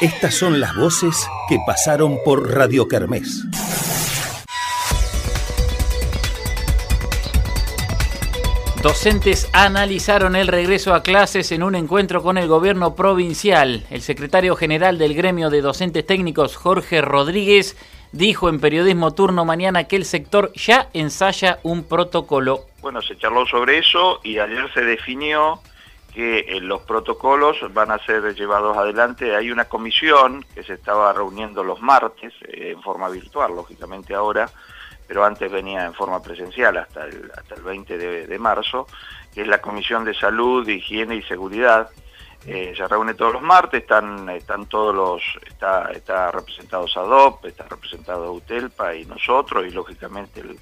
Estas son las voces que pasaron por Radio Kermés. Docentes analizaron el regreso a clases en un encuentro con el gobierno provincial. El secretario general del gremio de docentes técnicos, Jorge Rodríguez, dijo en Periodismo Turno Mañana que el sector ya ensaya un protocolo. Bueno, se charló sobre eso y ayer se definió que eh, los protocolos van a ser llevados adelante. Hay una comisión que se estaba reuniendo los martes, eh, en forma virtual, lógicamente ahora, pero antes venía en forma presencial hasta el, hasta el 20 de, marzo, que es la Comisión de Salud, Higiene y Seguridad. Eh, se reúne todos los martes, están, están todos los, está, está representado SADOP, está representado UTELPA y nosotros, y lógicamente el,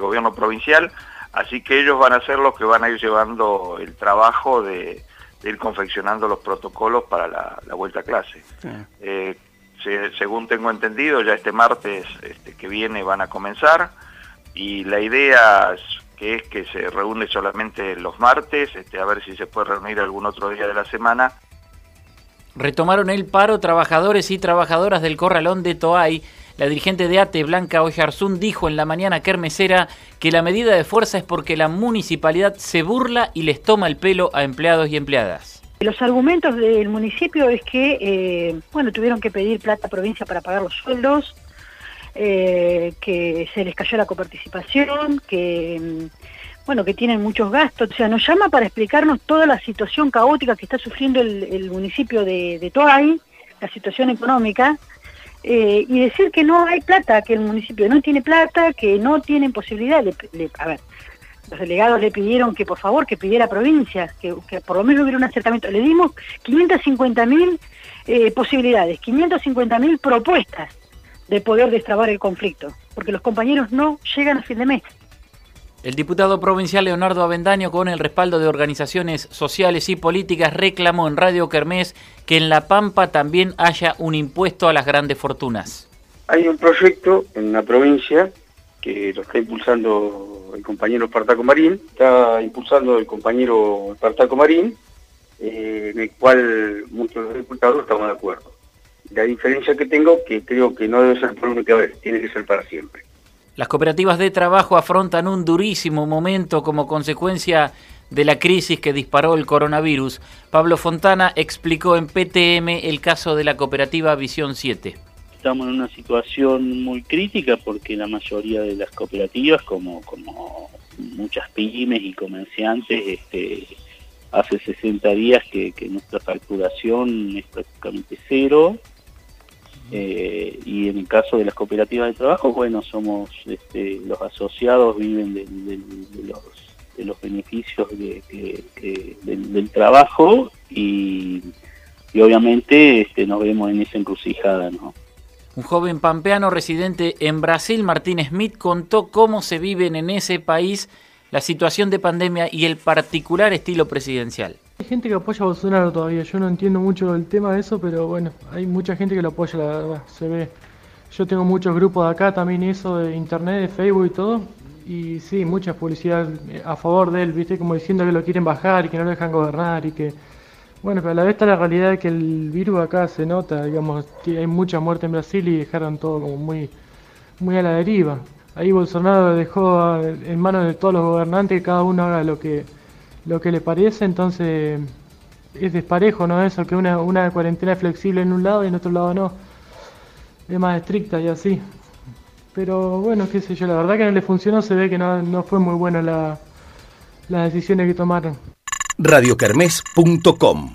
gobierno provincial, así que ellos van a ser los que van a ir llevando el trabajo de, ir confeccionando los protocolos para la, vuelta a clase. Eh, según tengo entendido, ya este martes este, que viene van a comenzar y la idea es que es que se reúne solamente los martes, este, a ver si se puede reunir algún otro día de la semana. Retomaron el paro trabajadores y trabajadoras del corralón de Toay. La dirigente de ATE, Blanca Oyarzún, dijo en la mañana kermesera que la medida de fuerza es porque la municipalidad se burla y les toma el pelo a empleados y empleadas. Los argumentos del municipio es que, eh, bueno, tuvieron que pedir plata a provincia para pagar los sueldos, eh, que se les cayó la coparticipación, que, mm, bueno, que tienen muchos gastos. O sea, nos llama para explicarnos toda la situación caótica que está sufriendo el, municipio de, de Toay, la situación económica, eh, y decir que no hay plata, que el municipio no tiene plata, que no tienen posibilidad a ver, los delegados le pidieron que por favor que pidiera provincias, que, por lo menos hubiera un acercamiento. Le dimos 550 mil eh, posibilidades, 550 mil propuestas de poder destrabar el conflicto, porque los compañeros no llegan a fin de mes. El diputado provincial Leonardo Avendaño, con el respaldo de organizaciones sociales y políticas, reclamó en Radio Kermés que en La Pampa también haya un impuesto a las grandes fortunas. Hay un proyecto en la provincia que lo está impulsando el compañero Espartaco Marín, está impulsando el compañero Espartaco Marín, eh, en el cual muchos diputados estamos de acuerdo. La diferencia que tengo, que creo que no debe ser por única vez, tiene que ser para siempre. Las cooperativas de trabajo afrontan un durísimo momento como consecuencia de la crisis que disparó el coronavirus. Pablo Fontana explicó en PTM el caso de la cooperativa Visión 7 estamos en una situación muy crítica porque la mayoría de las cooperativas, como, como muchas pymes y comerciantes, este, hace 60 días que, nuestra facturación es prácticamente cero. Eh, y en el caso de las cooperativas de trabajo, bueno, somos este, los asociados viven de, los, de los beneficios del, trabajo y, obviamente este, nos vemos en esa encrucijada, ¿no? Un joven pampeano residente en Brasil, Martín Smith, contó cómo se vive en ese país la situación de pandemia y el particular estilo presidencial. Hay gente que apoya a Bolsonaro todavía, yo no entiendo mucho el tema de eso, pero bueno, hay mucha gente que lo apoya, la verdad, se ve. Yo tengo muchos grupos de acá, también eso de internet, de Facebook y todo, y sí, mucha publicidad a favor de él, viste, como diciendo que lo quieren bajar y que no lo dejan gobernar y que bueno, pero a la vez está la realidad de que el virus acá se nota, digamos, hay mucha muerte en Brasil y dejaron todo como muy, muy a la deriva. Ahí Bolsonaro dejó en manos de todos los gobernantes que cada uno haga lo que, lo que le parece, entonces es desparejo, ¿no? Eso, que una, cuarentena flexible en un lado y en otro lado no. Es más estricta y así. Pero bueno, qué sé yo, la verdad que no le funcionó, se ve que no, no fue muy buena la, las decisiones que tomaron radiocarmes.com